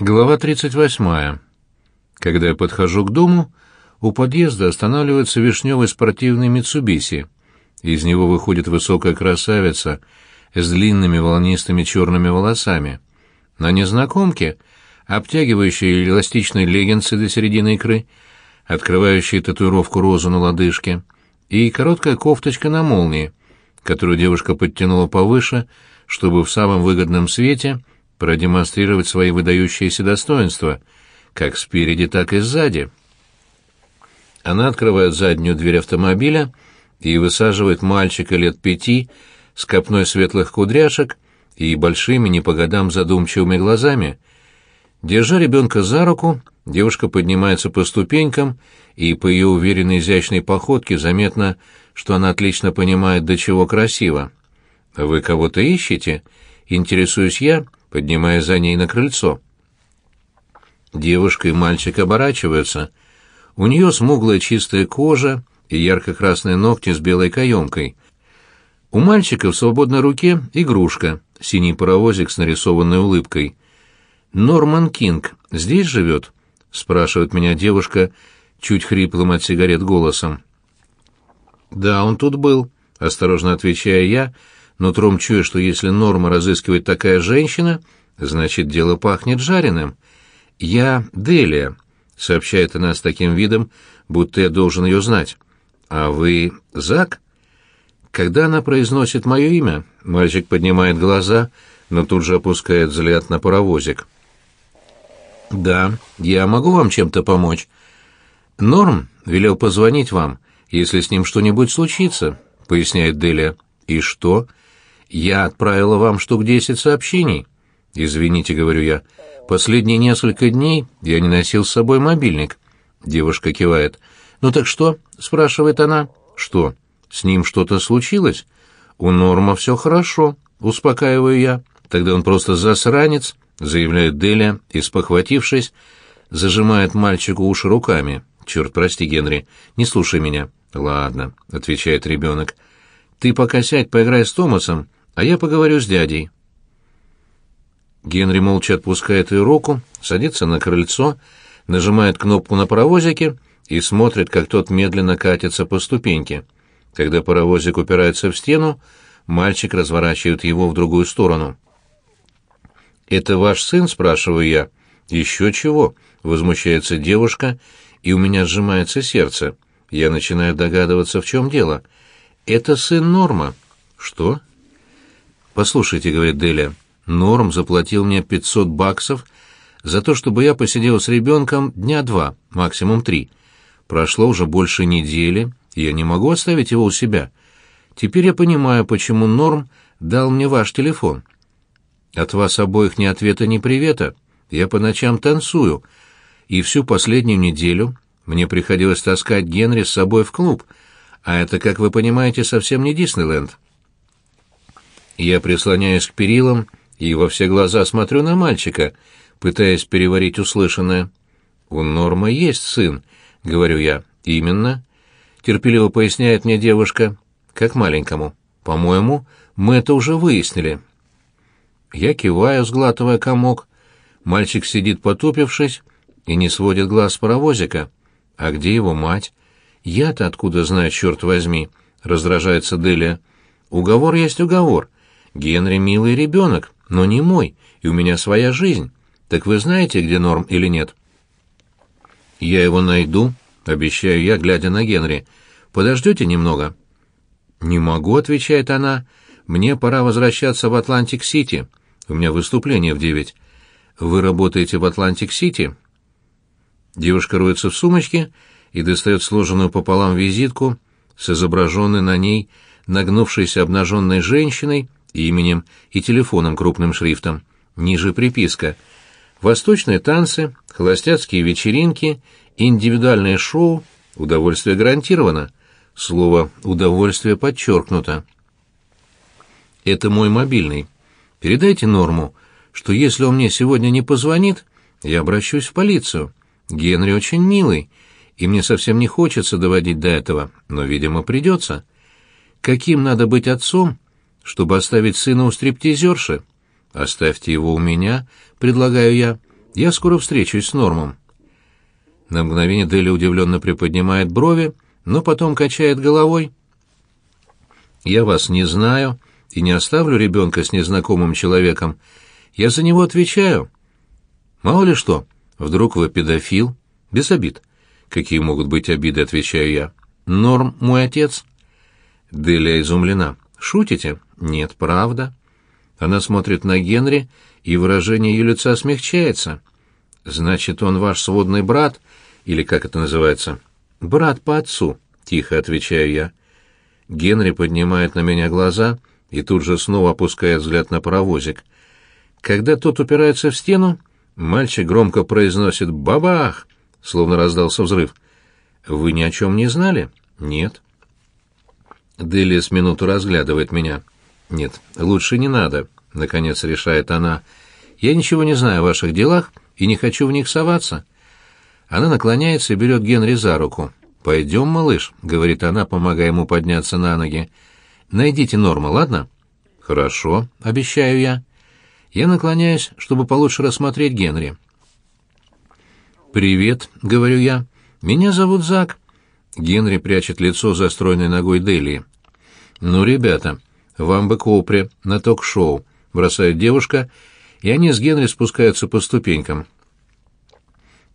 Глава 38. Когда я подхожу к дому, у подъезда останавливается вишневый спортивный Митсубиси. Из него выходит высокая красавица с длинными волнистыми черными волосами. На незнакомке обтягивающие эластичные леггинсы до середины икры, открывающие татуировку розу на лодыжке, и короткая кофточка на молнии, которую девушка подтянула повыше, чтобы в самом выгодном свете — продемонстрировать свои выдающиеся достоинства, как спереди, так и сзади. Она открывает заднюю дверь автомобиля и высаживает мальчика лет пяти с копной светлых кудряшек и большими не по годам задумчивыми глазами. Держа ребенка за руку, девушка поднимается по ступенькам, и по ее уверенной изящной походке заметно, что она отлично понимает, до чего красиво. «Вы кого-то ищете?» — интересуюсь я, поднимая за ней на крыльцо. Девушка и мальчик оборачиваются. У нее смуглая чистая кожа и ярко-красные ногти с белой каемкой. У мальчика в свободной руке игрушка, синий паровозик с нарисованной улыбкой. «Норман Кинг здесь живет?» — спрашивает меня девушка, чуть хриплым от сигарет голосом. «Да, он тут был», — осторожно отвечаю я, — но Тром чуя, что если Норма разыскивает такая женщина, значит, дело пахнет жареным. «Я Делия», — сообщает она с таким видом, будто я должен ее знать. «А вы Зак?» Когда она произносит мое имя, мальчик поднимает глаза, но тут же опускает взгляд на паровозик. «Да, я могу вам чем-то помочь?» «Норм велел позвонить вам, если с ним что-нибудь случится», — поясняет Делия. «И что?» Я отправила вам штук десять сообщений. Извините, говорю я. Последние несколько дней я не носил с собой мобильник. Девушка кивает. Ну так что? спрашивает она. Что? С ним что-то случилось? У Норма все хорошо, успокаиваю я. Тогда он просто засранец, заявляет Деля и, спохватившись, зажимает мальчику уши руками. Черт, прости, Генри, не слушай меня. Ладно, отвечает ребенок. Ты пока сядь, поиграй с Томасом, а я поговорю с дядей. Генри молча отпускает ее руку, садится на крыльцо, нажимает кнопку на паровозике и смотрит, как тот медленно катится по ступеньке. Когда паровозик упирается в стену, мальчик разворачивает его в другую сторону. «Это ваш сын?» — спрашиваю я. «Еще чего?» — возмущается девушка, и у меня сжимается сердце. Я начинаю догадываться, в чем дело. «Это сын Норма». «Что?» «Послушайте», — говорит Деля, — «Норм заплатил мне 500 баксов за то, чтобы я посидел с ребенком дня два, максимум три. Прошло уже больше недели, и я не могу оставить его у себя. Теперь я понимаю, почему Норм дал мне ваш телефон. От вас обоих ни ответа, ни привета. Я по ночам танцую, и всю последнюю неделю мне приходилось таскать Генри с собой в клуб, а это, как вы понимаете, совсем не Диснейленд». Я прислоняюсь к перилам и во все глаза смотрю на мальчика, пытаясь переварить услышанное. «У Норма есть сын», — говорю я. «Именно», — терпеливо поясняет мне девушка, — «как маленькому. По-моему, мы это уже выяснили». Я киваю, сглатывая комок. Мальчик сидит потупившись и не сводит глаз с паровозика. «А где его мать?» «Я-то откуда знаю, черт возьми?» — раздражается Делия. «Уговор есть уговор. Генри милый ребенок, но не мой, и у меня своя жизнь. Так вы знаете, где Норм или нет? Я его найду, обещаю я, глядя на Генри. Подождете немного? Не могу, отвечает она. Мне пора возвращаться в Атлантик-Сити. У меня выступление в девять. Вы работаете в Атлантик-Сити? Девушка роется в сумочке и достает сложенную пополам визитку с изображенной на ней нагнувшейся обнаженной женщиной именем и телефоном крупным шрифтом. Ниже приписка. Восточные танцы, холостяцкие вечеринки, индивидуальное шоу, удовольствие гарантировано. Слово «удовольствие» подчеркнуто. Это мой мобильный. Передайте Норму, что если он мне сегодня не позвонит, я обращусь в полицию. Генри очень милый, и мне совсем не хочется доводить до этого, но, видимо, придется. Каким надо быть отцом, чтобы оставить сына у стриптизерши. Оставьте его у меня, предлагаю я. Я скоро встречусь с Нормом». На мгновение Дели удивленно приподнимает брови, но потом качает головой. «Я вас не знаю и не оставлю ребенка с незнакомым человеком. Я за него отвечаю. Мало ли что, вдруг вы педофил? Без обид. Какие могут быть обиды, отвечаю я. Норм мой отец». Делия изумлена. «Шутите?» «Нет, правда». Она смотрит на Генри, и выражение ее лица смягчается. «Значит, он ваш сводный брат?» Или как это называется? «Брат по отцу», — тихо отвечаю я. Генри поднимает на меня глаза и тут же снова опускает взгляд на паровозик. Когда тот упирается в стену, мальчик громко произносит «Бабах!», словно раздался взрыв. «Вы ни о чем не знали?» «Нет». Дели с минуту разглядывает меня. «Нет, лучше не надо», — наконец решает она. «Я ничего не знаю о ваших делах и не хочу в них соваться». Она наклоняется и берет Генри за руку. «Пойдем, малыш», — говорит она, помогая ему подняться на ноги. «Найдите Норма, ладно?» «Хорошо», — обещаю я. Я наклоняюсь, чтобы получше рассмотреть Генри. «Привет», — говорю я. «Меня зовут Зак». Генри прячет лицо за стройной ногой Делии. «Ну, ребята, вам бы к опре, на ток-шоу», — бросает девушка, и они с Генри спускаются по ступенькам.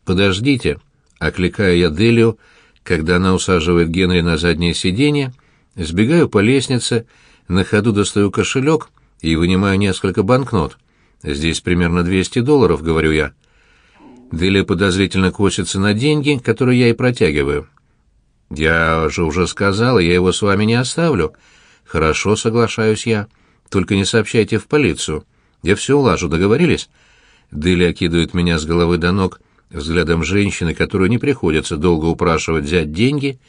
«Подождите», — окликаю я Делию, когда она усаживает Генри на заднее сиденье, сбегаю по лестнице, на ходу достаю кошелек и вынимаю несколько банкнот. «Здесь примерно 200 долларов», — говорю я. Делия подозрительно косится на деньги, которые я ей протягиваю. «Я же уже сказал, я его с вами не оставлю». «Хорошо, соглашаюсь я. Только не сообщайте в полицию. Я все улажу, договорились?» Дели окидывает меня с головы до ног взглядом женщины, которую не приходится долго упрашивать взять деньги,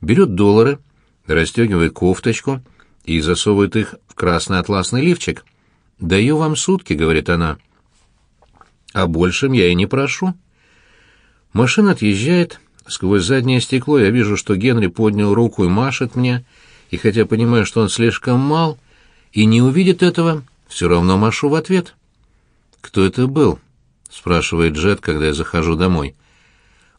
берет доллары, расстегивает кофточку и засовывает их в красный атласный лифчик. «Даю вам сутки», — говорит она. «А большим я и не прошу». Машина отъезжает. Сквозь заднее стекло я вижу, что Генри поднял руку и машет мне, и хотя понимаю, что он слишком мал и не увидит этого, все равно машу в ответ. «Кто это был?» — спрашивает Джет, когда я захожу домой.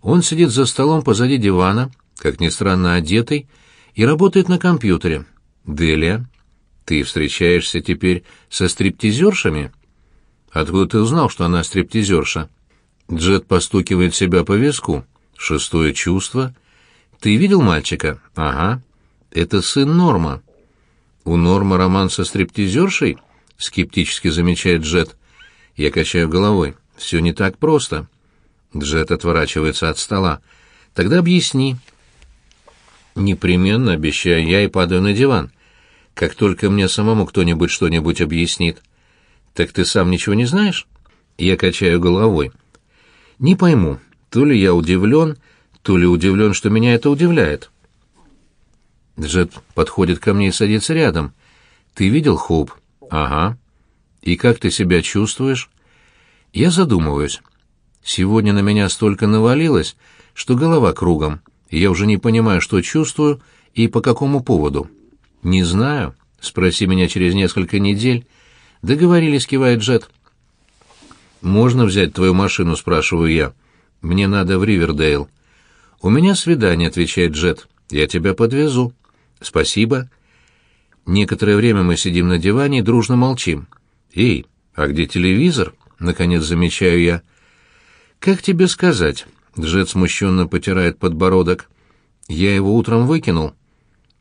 Он сидит за столом позади дивана, как ни странно одетый, и работает на компьютере. «Делия, ты встречаешься теперь со стриптизершами?» «Откуда ты узнал, что она стриптизерша?» Джет постукивает себя по виску. «Шестое чувство?» «Ты видел мальчика?» «Ага». «Это сын Норма». «У Норма роман со стриптизершей?» — скептически замечает Джет. Я качаю головой. «Все не так просто». Джет отворачивается от стола. «Тогда объясни». «Непременно, обещаю я и падаю на диван. Как только мне самому кто-нибудь что-нибудь объяснит». «Так ты сам ничего не знаешь?» Я качаю головой. «Не пойму, то ли я удивлен, то ли удивлен, что меня это удивляет». Джет подходит ко мне и садится рядом. «Ты видел Хоуп?» «Ага». «И как ты себя чувствуешь?» Я задумываюсь. Сегодня на меня столько навалилось, что голова кругом, я уже не понимаю, что чувствую и по какому поводу. «Не знаю. Спроси меня через несколько недель». «Договорились», — кивает Джет. «Можно взять твою машину?» — спрашиваю я. «Мне надо в Ривердейл». «У меня свидание», — отвечает Джет. «Я тебя подвезу». «Спасибо». Некоторое время мы сидим на диване и дружно молчим. «Эй, а где телевизор?» — наконец замечаю я. «Как тебе сказать?» — Джет смущенно потирает подбородок. «Я его утром выкинул».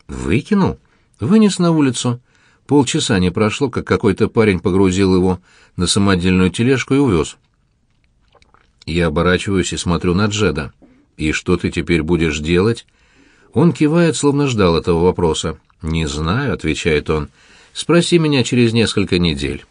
«Выкинул?» «Вынес на улицу. Полчаса не прошло, как какой-то парень погрузил его на самодельную тележку и увез». Я оборачиваюсь и смотрю на Джеда. «И что ты теперь будешь делать?» Он кивает, словно ждал этого вопроса. «Не знаю», — отвечает он. «Спроси меня через несколько недель».